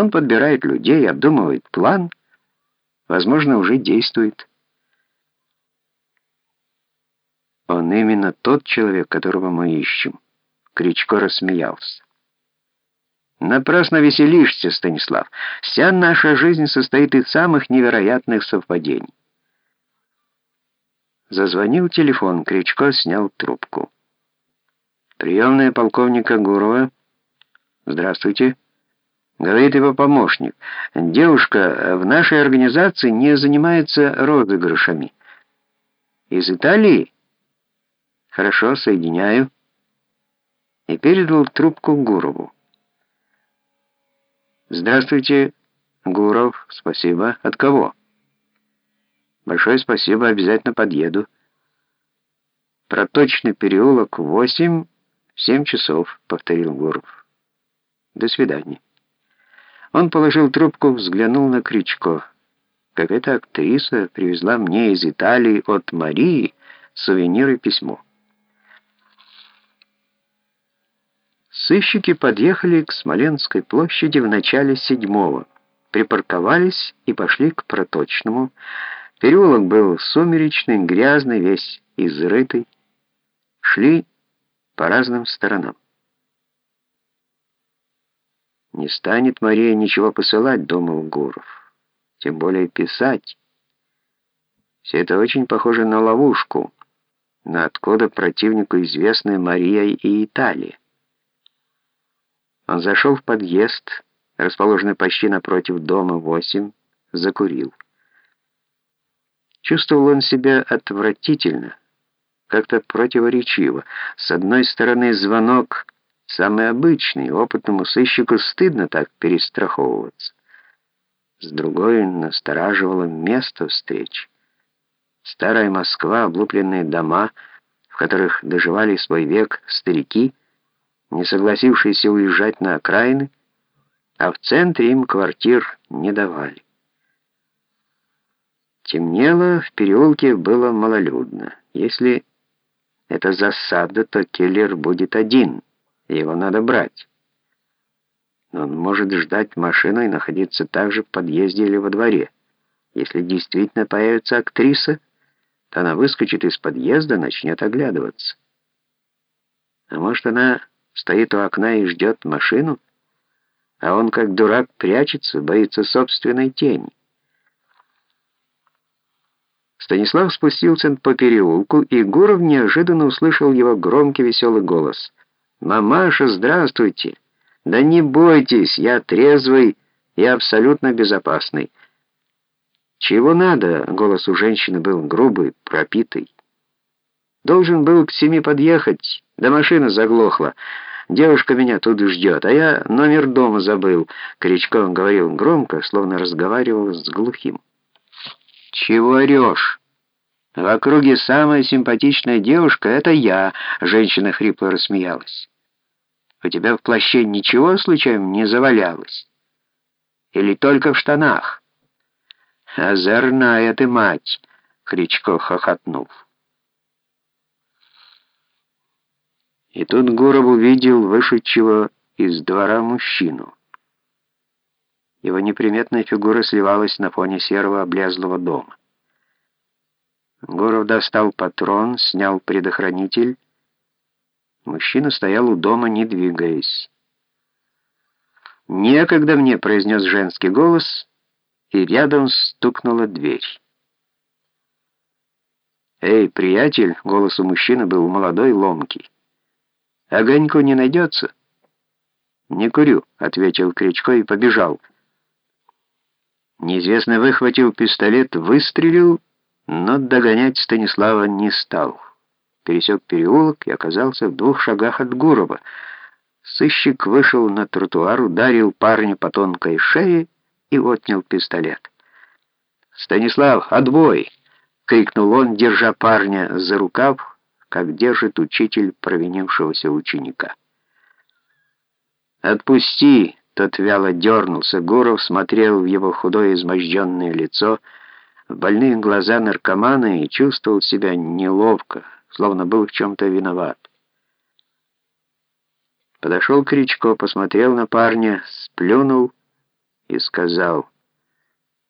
Он подбирает людей, обдумывает план, возможно, уже действует. Он именно тот человек, которого мы ищем. Кричко рассмеялся. Напрасно веселишься, Станислав. Вся наша жизнь состоит из самых невероятных совпадений. Зазвонил телефон, Кричко снял трубку. Приемная полковника Гурова. Здравствуйте. Говорит его помощник. Девушка в нашей организации не занимается розыгрышами. Из Италии? Хорошо, соединяю. И передал трубку Гурову. «Здравствуйте, Гуров. Спасибо. От кого?» «Большое спасибо. Обязательно подъеду». «Проточный переулок, 8, 7 часов», — повторил Гуров. «До свидания». Он положил трубку, взглянул на Кричко. Какая-то актриса привезла мне из Италии от Марии сувениры письмо. Сыщики подъехали к Смоленской площади в начале седьмого, припарковались и пошли к Проточному. Переулок был сумеречный, грязный, весь изрытый. Шли по разным сторонам. Не станет Мария ничего посылать, думал Гуров. Тем более писать. Все это очень похоже на ловушку, на откуда противнику известны Мария и Италия. Он зашел в подъезд, расположенный почти напротив дома 8, закурил. Чувствовал он себя отвратительно, как-то противоречиво. С одной стороны, звонок самый обычный, опытному сыщику стыдно так перестраховываться. С другой настораживало место встреч. Старая Москва, облупленные дома, в которых доживали свой век старики — не согласившиеся уезжать на окраины, а в центре им квартир не давали. Темнело, в переулке было малолюдно. Если это засада, то киллер будет один, его надо брать. Но он может ждать машину и находиться также в подъезде или во дворе. Если действительно появится актриса, то она выскочит из подъезда, начнет оглядываться. А может, она стоит у окна и ждет машину, а он, как дурак, прячется, боится собственной тени. Станислав спустился по переулку, и Гуров неожиданно услышал его громкий веселый голос. «Мамаша, здравствуйте! Да не бойтесь, я трезвый и абсолютно безопасный». «Чего надо?» — голос у женщины был грубый, пропитый. «Должен был к семи подъехать, да машина заглохла». Девушка меня тут ждет, а я номер дома забыл», — Кричков говорил громко, словно разговаривал с глухим. «Чего орешь? В округе самая симпатичная девушка — это я», — женщина хрипло рассмеялась. «У тебя в плаще ничего случайно не завалялось? Или только в штанах?» «Озорная ты мать!» — Кричко хохотнул. И тут Гуров увидел вышедшего из двора мужчину. Его неприметная фигура сливалась на фоне серого облезлого дома. Гуров достал патрон, снял предохранитель. Мужчина стоял у дома, не двигаясь. «Некогда мне», — произнес женский голос, и рядом стукнула дверь. «Эй, приятель!» — голос у мужчины был молодой, ломкий. Огоньку не найдется?» «Не курю», — ответил Кричко и побежал. Неизвестно выхватил пистолет, выстрелил, но догонять Станислава не стал. Пересек переулок и оказался в двух шагах от Гурова. Сыщик вышел на тротуар, ударил парня по тонкой шее и отнял пистолет. «Станислав, отбой!» — крикнул он, держа парня за рукав, как держит учитель провинившегося ученика. «Отпусти!» — тот вяло дернулся. Гуров смотрел в его худое изможденное лицо, в больные глаза наркомана и чувствовал себя неловко, словно был в чем-то виноват. Подошел Кричко, посмотрел на парня, сплюнул и сказал